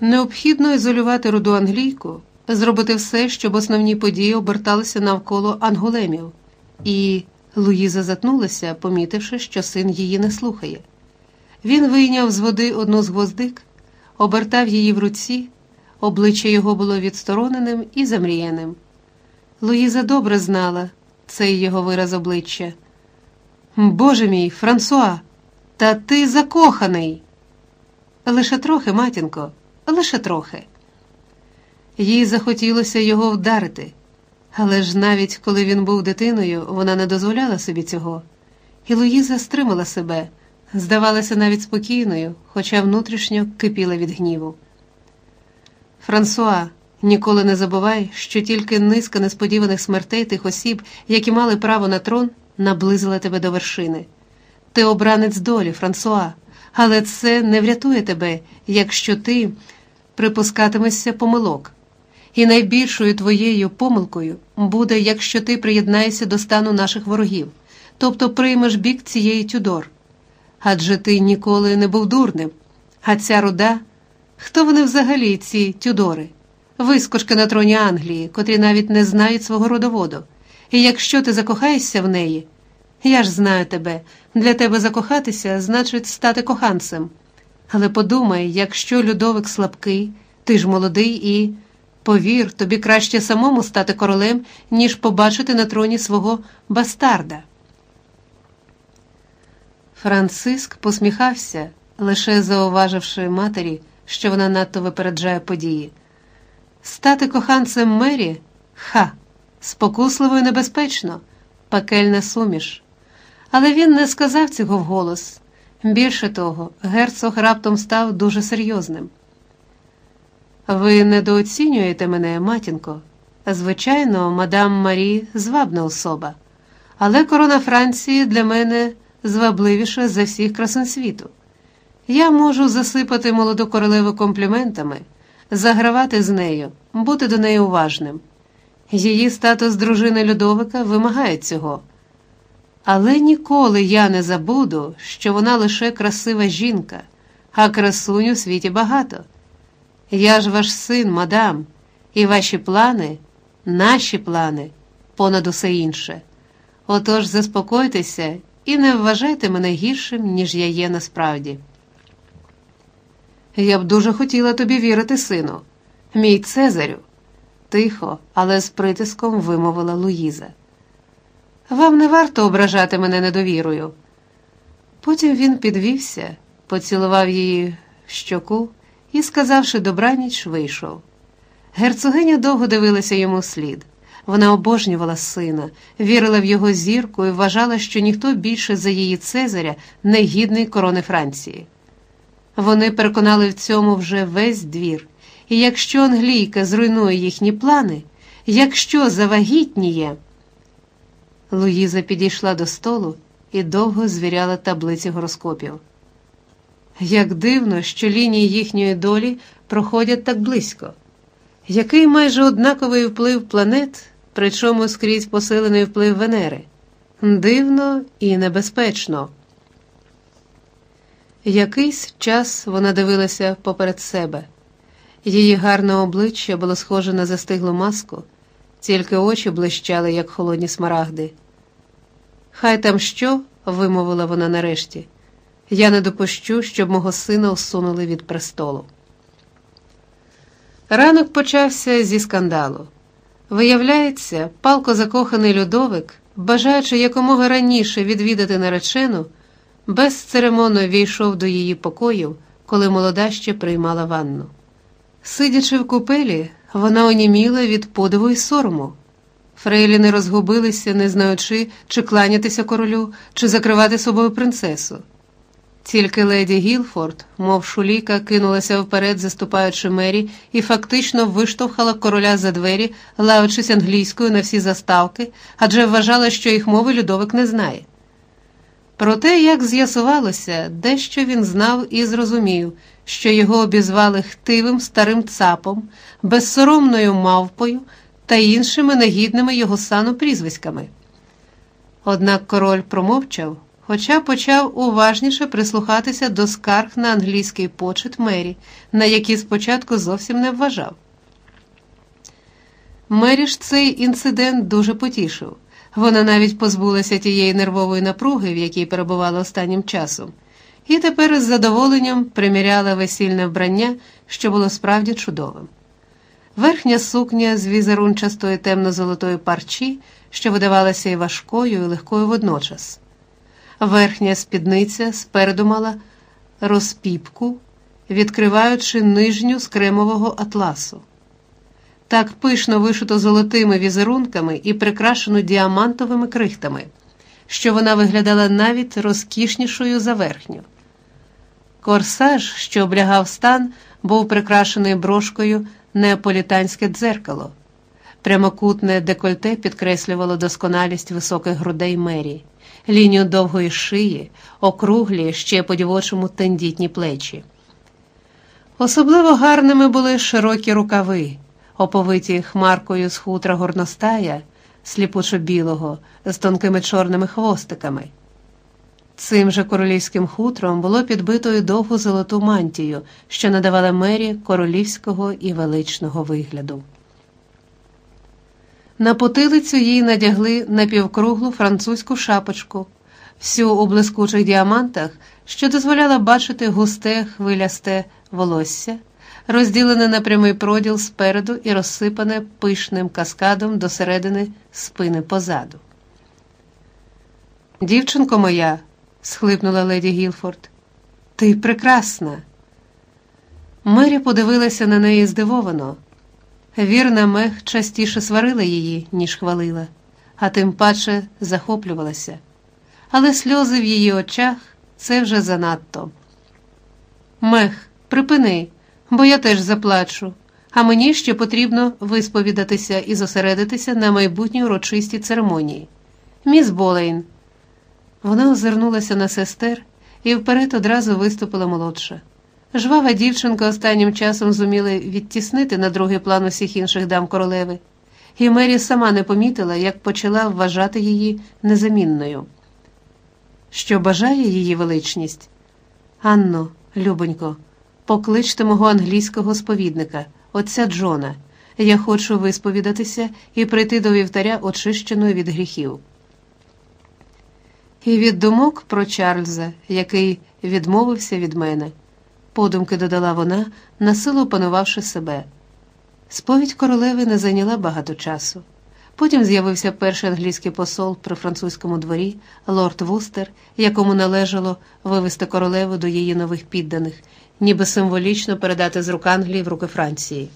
Необхідно ізолювати руду англійку, зробити все, щоб основні події оберталися навколо ангулемів, і Луїза затнулася, помітивши, що син її не слухає. Він вийняв з води одну з гвоздик, обертав її в руці, обличчя його було відстороненим і замріяним. Луїза добре знала цей його вираз обличчя. Боже мій, Франсуа, та ти закоханий. Лише трохи, матінко, лише трохи. Їй захотілося його вдарити, але ж навіть коли він був дитиною, вона не дозволяла собі цього, і Луїза стримала себе, здавалася навіть спокійною, хоча внутрішньо кипіла від гніву. Франсуа, ніколи не забувай, що тільки низка несподіваних смертей тих осіб, які мали право на трон, наблизила тебе до вершини. Ти обранець долі, Франсуа, але це не врятує тебе, якщо ти припускатимешся помилок. І найбільшою твоєю помилкою буде, якщо ти приєднаєшся до стану наших ворогів, тобто приймеш бік цієї Тюдор. Адже ти ніколи не був дурним. А ця руда, хто вони взагалі, ці Тюдори? Вискочки на троні Англії, котрі навіть не знають свого родоводу. І якщо ти закохаєшся в неї, я ж знаю тебе, для тебе закохатися значить стати коханцем. Але подумай, якщо Людовик слабкий, ти ж молодий і. Повір, тобі краще самому стати королем, ніж побачити на троні свого бастарда. Франциск посміхався, лише зауваживши матері, що вона надто випереджає події. Стати коханцем Мері ха, спокусливо і небезпечно, пекельна суміш. Але він не сказав цього вголос. Більше того, герцог раптом став дуже серйозним. Ви недооцінюєте мене, матінко. Звичайно, мадам Марі звабна особа, але корона Франції для мене звабливіша за всіх красун світу. Я можу засипати молоду королеву компліментами, загравати з нею, бути до неї уважним. Її статус дружини Людовика вимагає цього. Але ніколи я не забуду, що вона лише красива жінка, а красунь у світі багато. Я ж ваш син, мадам, і ваші плани, наші плани, понад усе інше. Отож заспокойтеся і не вважайте мене гіршим, ніж я є насправді. Я б дуже хотіла тобі вірити, сину, мій Цезарю, тихо, але з притиском вимовила Луїза. Вам не варто ображати мене недовірою. Потім він підвівся, поцілував її в щоку і, сказавши добраніч, вийшов. Герцогиня довго дивилася йому слід. Вона обожнювала сина, вірила в його зірку і вважала, що ніхто більше за її Цезаря не гідний корони Франції. Вони переконали в цьому вже весь двір, і якщо англійка зруйнує їхні плани, якщо завагітніє. Луїза підійшла до столу і довго звіряла таблиці гороскопів. Як дивно, що лінії їхньої долі проходять так близько, який майже однаковий вплив планет, причому скрізь посилений вплив Венери. Дивно і небезпечно. Якийсь час вона дивилася поперед себе. Її гарне обличчя було схоже на застиглу маску, тільки очі блищали, як холодні смарагди. Хай там що, вимовила вона нарешті. Я не допущу, щоб мого сина усунули від престолу. Ранок почався зі скандалу. Виявляється, палко закоханий Людовик, бажаючи якомога раніше відвідати наречену, безцеремонно війшов до її покоїв, коли молода ще приймала ванну. Сидячи в купелі, вона оніміла від подиву й сорому. Фрейлі не розгубилися, не знаючи, чи кланятися королю, чи закривати собою принцесу. Тільки леді Гілфорд, мов шуліка, кинулася вперед, заступаючи мері, і фактично виштовхала короля за двері, лаючись англійською на всі заставки, адже вважала, що їх мови Людовик не знає. Проте, як з'ясувалося, дещо він знав і зрозумів, що його обізвали хтивим старим цапом, безсоромною мавпою та іншими негідними його сану прізвиськами. Однак король промовчав хоча почав уважніше прислухатися до скарг на англійський почет Мері, на які спочатку зовсім не вважав. Мері ж цей інцидент дуже потішив. Вона навіть позбулася тієї нервової напруги, в якій перебувала останнім часом, і тепер з задоволенням приміряла весільне вбрання, що було справді чудовим. Верхня сукня з візерунчастої темно-золотої парчі, що видавалася і важкою, і легкою водночас. Верхня спідниця спереду мала розпіпку, відкриваючи нижню з кремового атласу. Так пишно вишито золотими візерунками і прикрашено діамантовими крихтами, що вона виглядала навіть розкішнішою за верхню. Корсаж, що облягав стан, був прикрашений брошкою неаполітанське дзеркало. Прямокутне декольте підкреслювало досконалість високих грудей Мері, лінію довгої шиї, округлі, ще по дівочому тендітні плечі. Особливо гарними були широкі рукави, оповиті хмаркою з хутра горностая, сліпучо білого, з тонкими чорними хвостиками. Цим же королівським хутром було підбитою довгу золоту мантію, що надавала мері королівського і величного вигляду. На потилицю їй надягли напівкруглу французьку шапочку, всю у блискучих діамантах, що дозволяла бачити густе хвилясте волосся, розділене на прямий проділ спереду і розсипане пишним каскадом до середини спини позаду. Дівчинко моя схлипнула леді Гілфорд. Ти прекрасна. Мері подивилася на неї здивовано. Вірна мех частіше сварила її, ніж хвалила, а тим паче захоплювалася. Але сльози в її очах це вже занадто. Мех, припини, бо я теж заплачу, а мені ще потрібно висповідатися і зосередитися на майбутній урочистій церемонії. Міс Болейн. Вона озирнулася на сестер і вперед одразу виступила молодша. Жвава дівчинка останнім часом зуміла відтіснити на другий план усіх інших дам королеви, і Мері сама не помітила, як почала вважати її незамінною. Що бажає її величність? Анно, любонько, покличте мого англійського сповідника, отця Джона. Я хочу висповідатися і прийти до вівтаря очищеною від гріхів і від думок про Чарльза, який відмовився від мене, подумки додала вона, насилу опанувавши себе. Сповідь королеви не зайняла багато часу. Потім з'явився перший англійський посол при французькому дворі, лорд Вустер, якому належало вивести королеву до її нових підданих, ніби символічно передати з рук Англії в руки Франції.